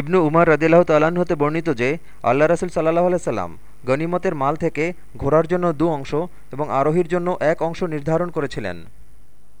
ইবনু উমার রদিল্লাহ তালান হতে বর্ণিত যে, আল্লাহ রাসুল সাল্লাহ আলাইসাল্লাম গনিমতের মাল থেকে ঘোড়ার জন্য দু অংশ এবং আরোহীর জন্য এক অংশ নির্ধারণ করেছিলেন।